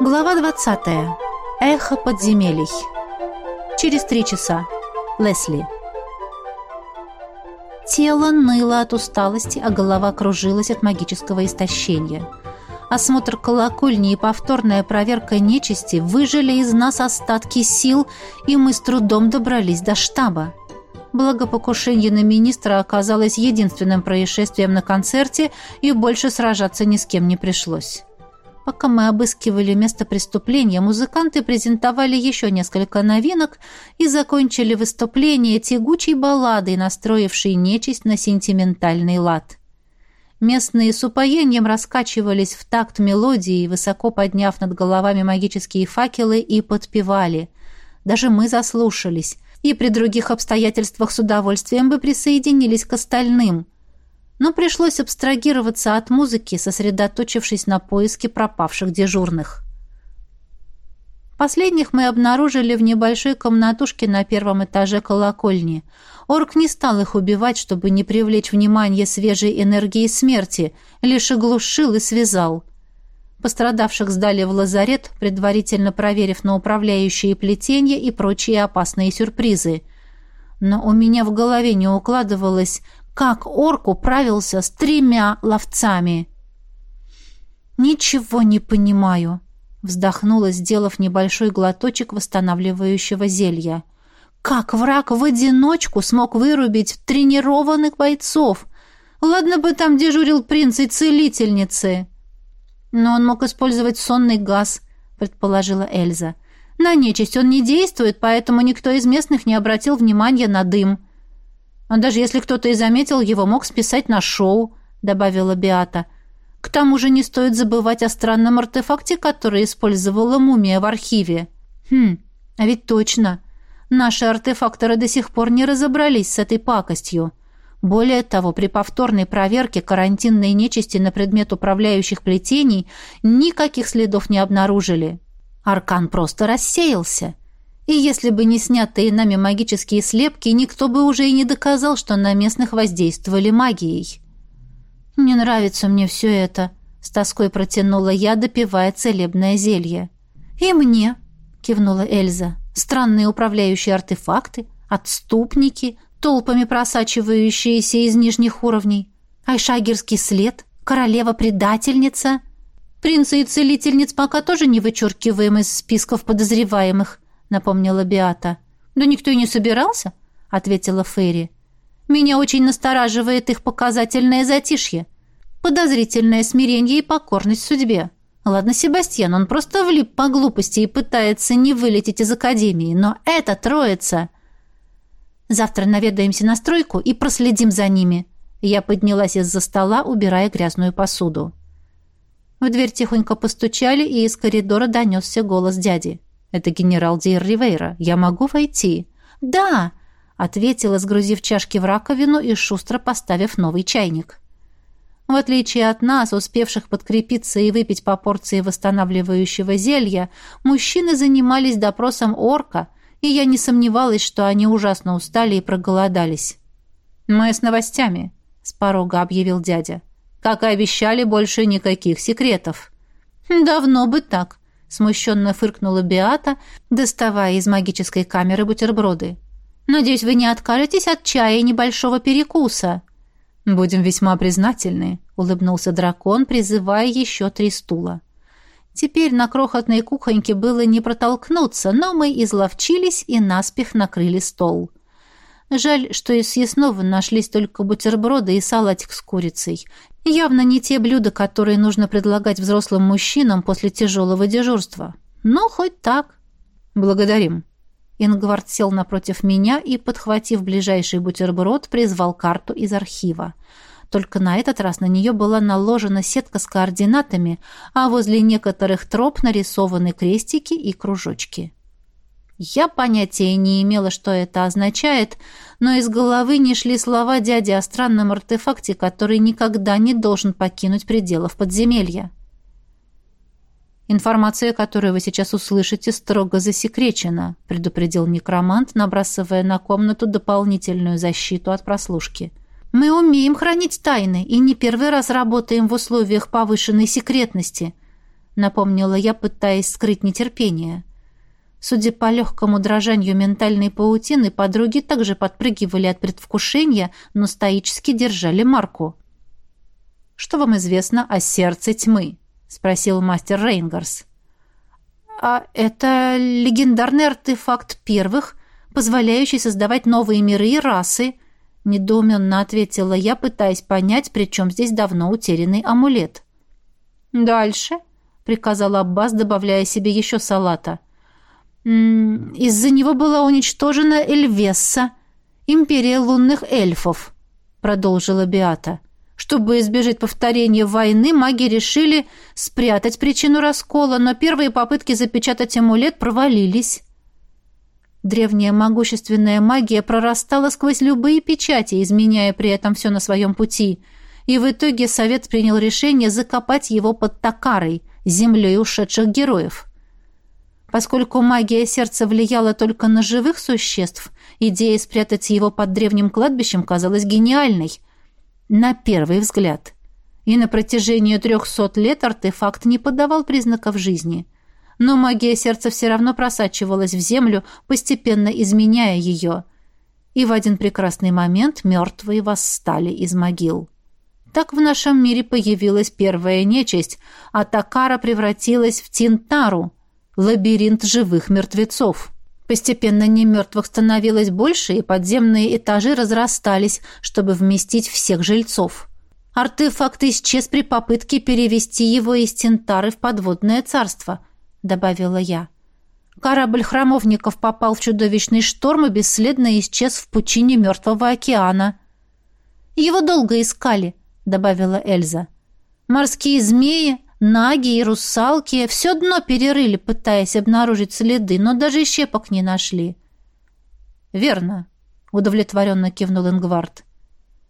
Глава 20. Эхо подземелий. Через три часа. Лесли. Тело ныло от усталости, а голова кружилась от магического истощения. Осмотр колокольни и повторная проверка нечисти выжили из нас остатки сил, и мы с трудом добрались до штаба. Благо покушение на министра оказалось единственным происшествием на концерте, и больше сражаться ни с кем не пришлось. Пока мы обыскивали место преступления, музыканты презентовали еще несколько новинок и закончили выступление тягучей балладой, настроившей нечисть на сентиментальный лад. Местные с упоением раскачивались в такт мелодии, высоко подняв над головами магические факелы и подпевали. Даже мы заслушались, и при других обстоятельствах с удовольствием бы присоединились к остальным – но пришлось абстрагироваться от музыки, сосредоточившись на поиске пропавших дежурных. Последних мы обнаружили в небольшой комнатушке на первом этаже колокольни. Орк не стал их убивать, чтобы не привлечь внимание свежей энергии смерти, лишь оглушил и связал. Пострадавших сдали в лазарет, предварительно проверив на управляющие плетения и прочие опасные сюрпризы. Но у меня в голове не укладывалось, как орк управился с тремя ловцами. «Ничего не понимаю», — вздохнула, сделав небольшой глоточек восстанавливающего зелья. «Как враг в одиночку смог вырубить тренированных бойцов? Ладно бы там дежурил принц и целительницы». «Но он мог использовать сонный газ», — предположила Эльза. «На нечисть он не действует, поэтому никто из местных не обратил внимания на дым». А даже если кто-то и заметил его, мог списать на шоу», — добавила Биата. «К тому же не стоит забывать о странном артефакте, который использовала мумия в архиве». «Хм, а ведь точно. Наши артефакторы до сих пор не разобрались с этой пакостью». Более того, при повторной проверке карантинной нечисти на предмет управляющих плетений никаких следов не обнаружили. Аркан просто рассеялся. И если бы не снятые нами магические слепки, никто бы уже и не доказал, что на местных воздействовали магией. «Не нравится мне все это», — с тоской протянула я, допивая целебное зелье. «И мне», — кивнула Эльза, — «странные управляющие артефакты, отступники, толпами просачивающиеся из нижних уровней, айшагерский след, королева-предательница». Принца и целительниц пока тоже не вычеркиваем из списков подозреваемых. — напомнила Биата. «Да никто и не собирался», — ответила Ферри. «Меня очень настораживает их показательное затишье, подозрительное смирение и покорность судьбе. Ладно, Себастьян, он просто влип по глупости и пытается не вылететь из академии, но это троица...» «Завтра наведаемся на стройку и проследим за ними». Я поднялась из-за стола, убирая грязную посуду. В дверь тихонько постучали, и из коридора донесся голос дяди. Это генерал Дейр Ривейра. Я могу войти?» «Да!» — ответила, сгрузив чашки в раковину и шустро поставив новый чайник. В отличие от нас, успевших подкрепиться и выпить по порции восстанавливающего зелья, мужчины занимались допросом орка, и я не сомневалась, что они ужасно устали и проголодались. «Мы с новостями», — с порога объявил дядя. «Как и обещали, больше никаких секретов». «Давно бы так», смущенно фыркнула Биата, доставая из магической камеры бутерброды. «Надеюсь, вы не откажетесь от чая и небольшого перекуса». «Будем весьма признательны», — улыбнулся дракон, призывая еще три стула. Теперь на крохотной кухоньке было не протолкнуться, но мы изловчились и наспех накрыли стол. Жаль, что из съестного нашлись только бутерброды и салатик с курицей. Явно не те блюда, которые нужно предлагать взрослым мужчинам после тяжелого дежурства. Но хоть так. Благодарим. Ингвард сел напротив меня и, подхватив ближайший бутерброд, призвал карту из архива. Только на этот раз на нее была наложена сетка с координатами, а возле некоторых троп нарисованы крестики и кружочки. Я понятия не имела, что это означает, но из головы не шли слова дяди о странном артефакте, который никогда не должен покинуть пределов подземелья. «Информация, которую вы сейчас услышите, строго засекречена», предупредил некромант, набрасывая на комнату дополнительную защиту от прослушки. «Мы умеем хранить тайны и не первый раз работаем в условиях повышенной секретности», напомнила я, пытаясь скрыть нетерпение. Судя по легкому дрожанию ментальной паутины, подруги также подпрыгивали от предвкушения, но стоически держали марку. «Что вам известно о сердце тьмы?» — спросил мастер Рейнгарс. «А это легендарный артефакт первых, позволяющий создавать новые миры и расы», — недоуменно ответила я, пытаясь понять, при чем здесь давно утерянный амулет. «Дальше», — приказал Аббас, добавляя себе еще салата. «Из-за него была уничтожена Эльвесса, империя лунных эльфов», — продолжила Биата. Чтобы избежать повторения войны, маги решили спрятать причину раскола, но первые попытки запечатать амулет провалились. Древняя могущественная магия прорастала сквозь любые печати, изменяя при этом все на своем пути, и в итоге совет принял решение закопать его под Такарой, землей ушедших героев. Поскольку магия сердца влияла только на живых существ, идея спрятать его под древним кладбищем казалась гениальной – на первый взгляд. И на протяжении трехсот лет артефакт не подавал признаков жизни. Но магия сердца все равно просачивалась в землю, постепенно изменяя ее. И в один прекрасный момент мертвые восстали из могил. Так в нашем мире появилась первая нечисть, а Такара превратилась в Тинтару, лабиринт живых мертвецов. Постепенно немертвых становилось больше, и подземные этажи разрастались, чтобы вместить всех жильцов. Артефакт исчез при попытке перевести его из Тентары в подводное царство, добавила я. Корабль храмовников попал в чудовищный шторм и бесследно исчез в пучине мертвого океана. Его долго искали, добавила Эльза. Морские змеи, Наги и русалки все дно перерыли, пытаясь обнаружить следы, но даже щепок не нашли. «Верно», — удовлетворенно кивнул Ингвард.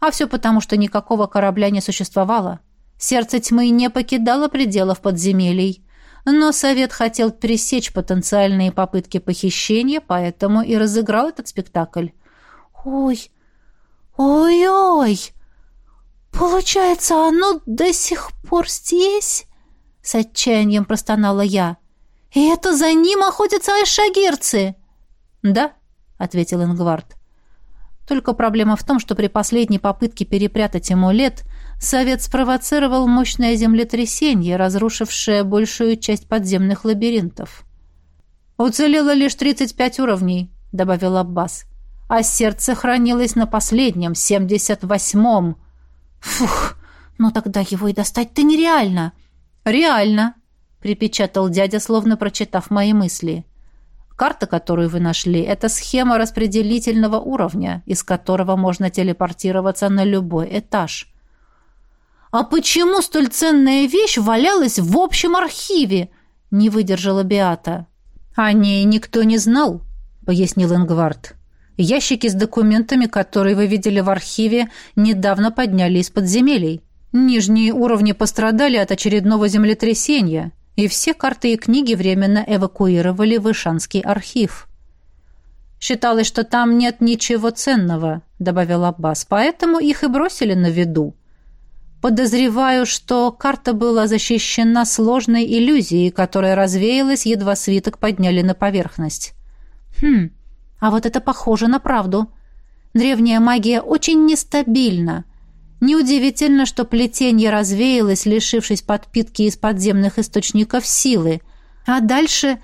«А все потому, что никакого корабля не существовало. Сердце тьмы не покидало пределов подземелий. Но совет хотел пресечь потенциальные попытки похищения, поэтому и разыграл этот спектакль». «Ой, ой-ой! Получается, оно до сих пор здесь?» С отчаянием простонала я. «И это за ним охотятся айшагирцы!» «Да», — ответил Ингвард. Только проблема в том, что при последней попытке перепрятать амулет совет спровоцировал мощное землетрясение, разрушившее большую часть подземных лабиринтов. «Уцелело лишь 35 уровней», — добавил Аббас. «А сердце хранилось на последнем, 78-м». «Фух, ну тогда его и достать-то нереально. «Реально», — припечатал дядя, словно прочитав мои мысли. «Карта, которую вы нашли, это схема распределительного уровня, из которого можно телепортироваться на любой этаж». «А почему столь ценная вещь валялась в общем архиве?» — не выдержала Биата. «О ней никто не знал», — пояснил Ингвард. «Ящики с документами, которые вы видели в архиве, недавно подняли из подземелий. Нижние уровни пострадали от очередного землетрясения, и все карты и книги временно эвакуировали в Ишанский архив. «Считалось, что там нет ничего ценного», — добавил Аббас, «поэтому их и бросили на виду. Подозреваю, что карта была защищена сложной иллюзией, которая развеялась, едва свиток подняли на поверхность». «Хм, а вот это похоже на правду. Древняя магия очень нестабильна». Неудивительно, что плетение развеялось, лишившись подпитки из подземных источников силы. А дальше...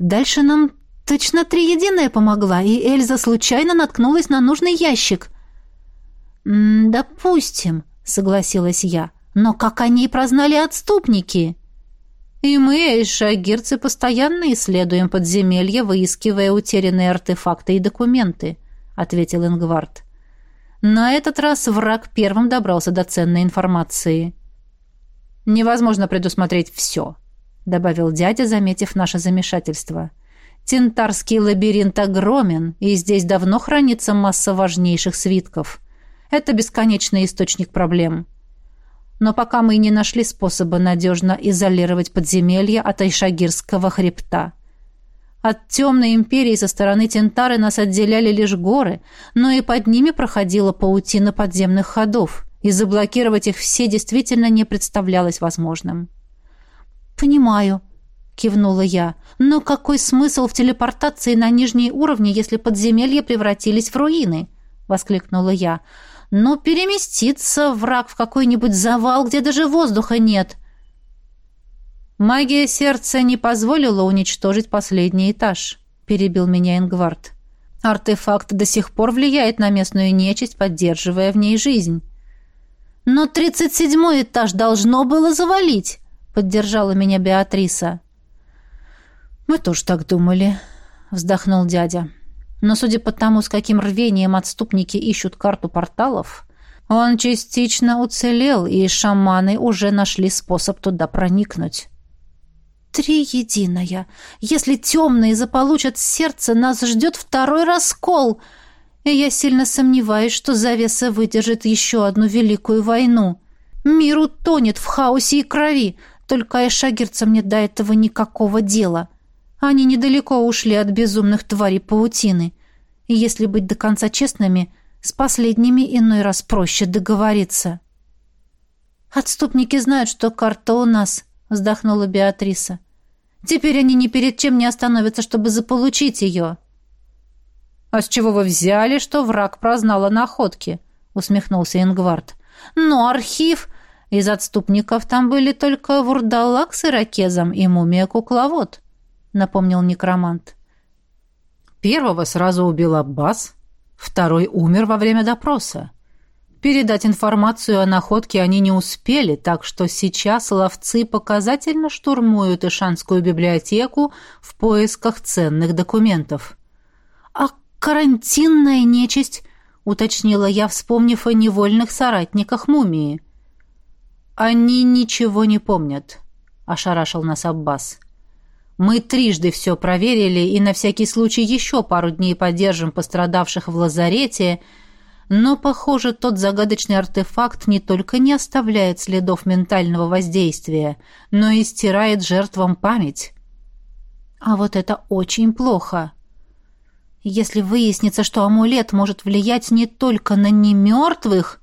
Дальше нам точно триединая помогла, и Эльза случайно наткнулась на нужный ящик. «Допустим», — согласилась я. «Но как они прознали отступники?» «И мы, эйшагирцы, постоянно исследуем подземелья, выискивая утерянные артефакты и документы», — ответил Ингвард. На этот раз враг первым добрался до ценной информации. «Невозможно предусмотреть все», — добавил дядя, заметив наше замешательство. «Тентарский лабиринт огромен, и здесь давно хранится масса важнейших свитков. Это бесконечный источник проблем. Но пока мы не нашли способа надежно изолировать подземелье от Айшагирского хребта». От темной империи со стороны Тентары нас отделяли лишь горы, но и под ними проходила паутина подземных ходов, и заблокировать их все действительно не представлялось возможным. «Понимаю», — кивнула я. «Но какой смысл в телепортации на нижние уровни, если подземелья превратились в руины?» — воскликнула я. «Ну, переместиться враг в какой-нибудь завал, где даже воздуха нет». «Магия сердца не позволила уничтожить последний этаж», — перебил меня Ингвард. «Артефакт до сих пор влияет на местную нечисть, поддерживая в ней жизнь». «Но тридцать седьмой этаж должно было завалить», — поддержала меня Беатриса. «Мы тоже так думали», — вздохнул дядя. «Но судя по тому, с каким рвением отступники ищут карту порталов, он частично уцелел, и шаманы уже нашли способ туда проникнуть». «Три единая! Если темные заполучат сердце, нас ждет второй раскол!» и я сильно сомневаюсь, что завеса выдержит еще одну великую войну. Мир утонет в хаосе и крови, только айшагирцам нет до этого никакого дела. Они недалеко ушли от безумных тварей паутины. И если быть до конца честными, с последними иной раз проще договориться. «Отступники знают, что карта у нас», — вздохнула Беатриса. «Теперь они ни перед чем не остановятся, чтобы заполучить ее». «А с чего вы взяли, что враг прознал о находке?» — усмехнулся Ингвард. «Но архив...» Из отступников там были только вурдалак с иракезом и мумия-кукловод напомнил некромант. Первого сразу убил Аббас, второй умер во время допроса. Передать информацию о находке они не успели, так что сейчас ловцы показательно штурмуют Ишанскую библиотеку в поисках ценных документов. «А карантинная нечисть?» — уточнила я, вспомнив о невольных соратниках мумии. «Они ничего не помнят», — ошарашил нас Аббас. Мы трижды все проверили и на всякий случай еще пару дней поддержим пострадавших в лазарете, но, похоже, тот загадочный артефакт не только не оставляет следов ментального воздействия, но и стирает жертвам память. А вот это очень плохо. Если выяснится, что амулет может влиять не только на немертвых,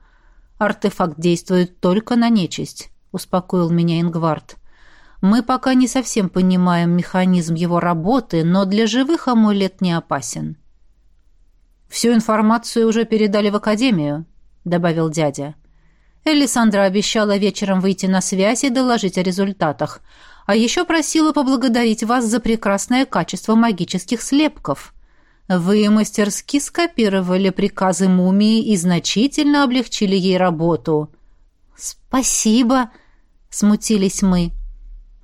артефакт действует только на нечисть, успокоил меня Ингвард. Мы пока не совсем понимаем механизм его работы, но для живых амулет не опасен. «Всю информацию уже передали в академию», — добавил дядя. Элисандра обещала вечером выйти на связь и доложить о результатах, а еще просила поблагодарить вас за прекрасное качество магических слепков. Вы мастерски скопировали приказы мумии и значительно облегчили ей работу». «Спасибо», — смутились мы.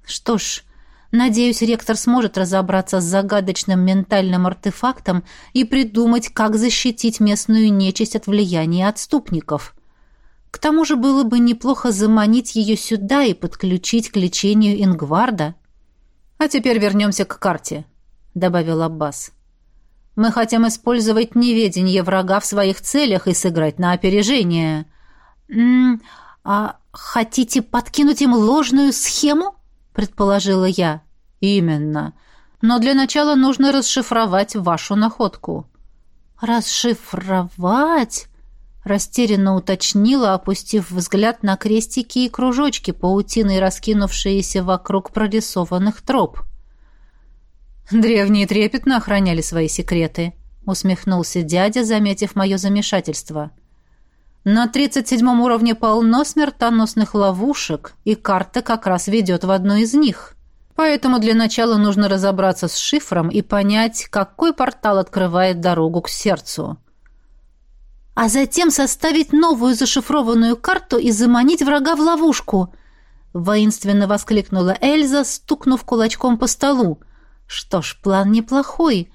Что ж, надеюсь, ректор сможет разобраться с загадочным ментальным артефактом и придумать, как защитить местную нечисть от влияния отступников. К тому же было бы неплохо заманить ее сюда и подключить к лечению Ингварда. «А теперь вернемся к карте», — добавил Аббас. «Мы хотим использовать неведение врага в своих целях и сыграть на опережение». «М -м, «А хотите подкинуть им ложную схему?» Предположила я. Именно. Но для начала нужно расшифровать вашу находку. Расшифровать? растерянно уточнила, опустив взгляд на крестики и кружочки, паутиной раскинувшиеся вокруг прорисованных троп. «Древние трепетно охраняли свои секреты», — усмехнулся дядя, заметив мое замешательство. На 37 уровне полно смертоносных ловушек, и карта как раз ведет в одну из них. Поэтому для начала нужно разобраться с шифром и понять, какой портал открывает дорогу к сердцу. А затем составить новую зашифрованную карту и заманить врага в ловушку. Воинственно воскликнула Эльза, стукнув кулачком по столу. Что ж, план неплохой.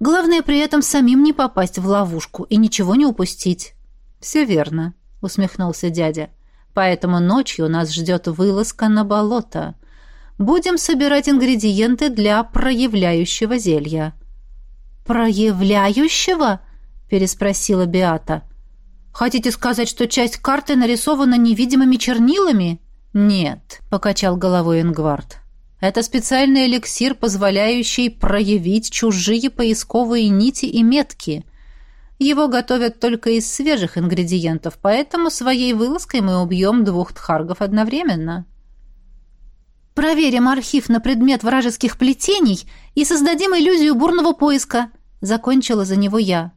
Главное при этом самим не попасть в ловушку и ничего не упустить. «Все верно», — усмехнулся дядя. «Поэтому ночью нас ждет вылазка на болото. Будем собирать ингредиенты для проявляющего зелья». «Проявляющего?» — переспросила Беата. «Хотите сказать, что часть карты нарисована невидимыми чернилами?» «Нет», — покачал головой Ингвард. «Это специальный эликсир, позволяющий проявить чужие поисковые нити и метки». Его готовят только из свежих ингредиентов, поэтому своей вылазкой мы убьем двух тхаргов одновременно». Проверим архив на предмет вражеских плетений и создадим иллюзию бурного поиска», — закончила за него я.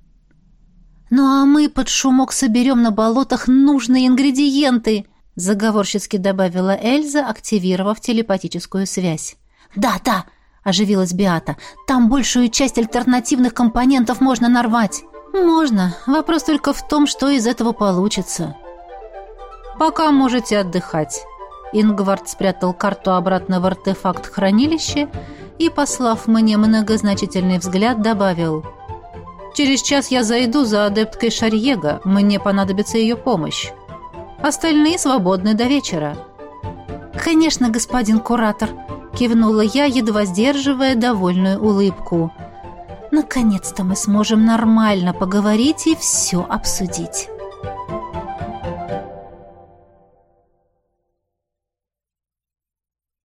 «Ну а мы под шумок соберем на болотах нужные ингредиенты», — заговорщицки добавила Эльза, активировав телепатическую связь. «Да, да», — оживилась Биата, — «там большую часть альтернативных компонентов можно нарвать». «Можно. Вопрос только в том, что из этого получится». «Пока можете отдыхать». Ингвард спрятал карту обратно в артефакт хранилища и, послав мне многозначительный взгляд, добавил «Через час я зайду за адепткой Шарьега, мне понадобится ее помощь. Остальные свободны до вечера». «Конечно, господин куратор», — кивнула я, едва сдерживая довольную улыбку. «Наконец-то мы сможем нормально поговорить и все обсудить».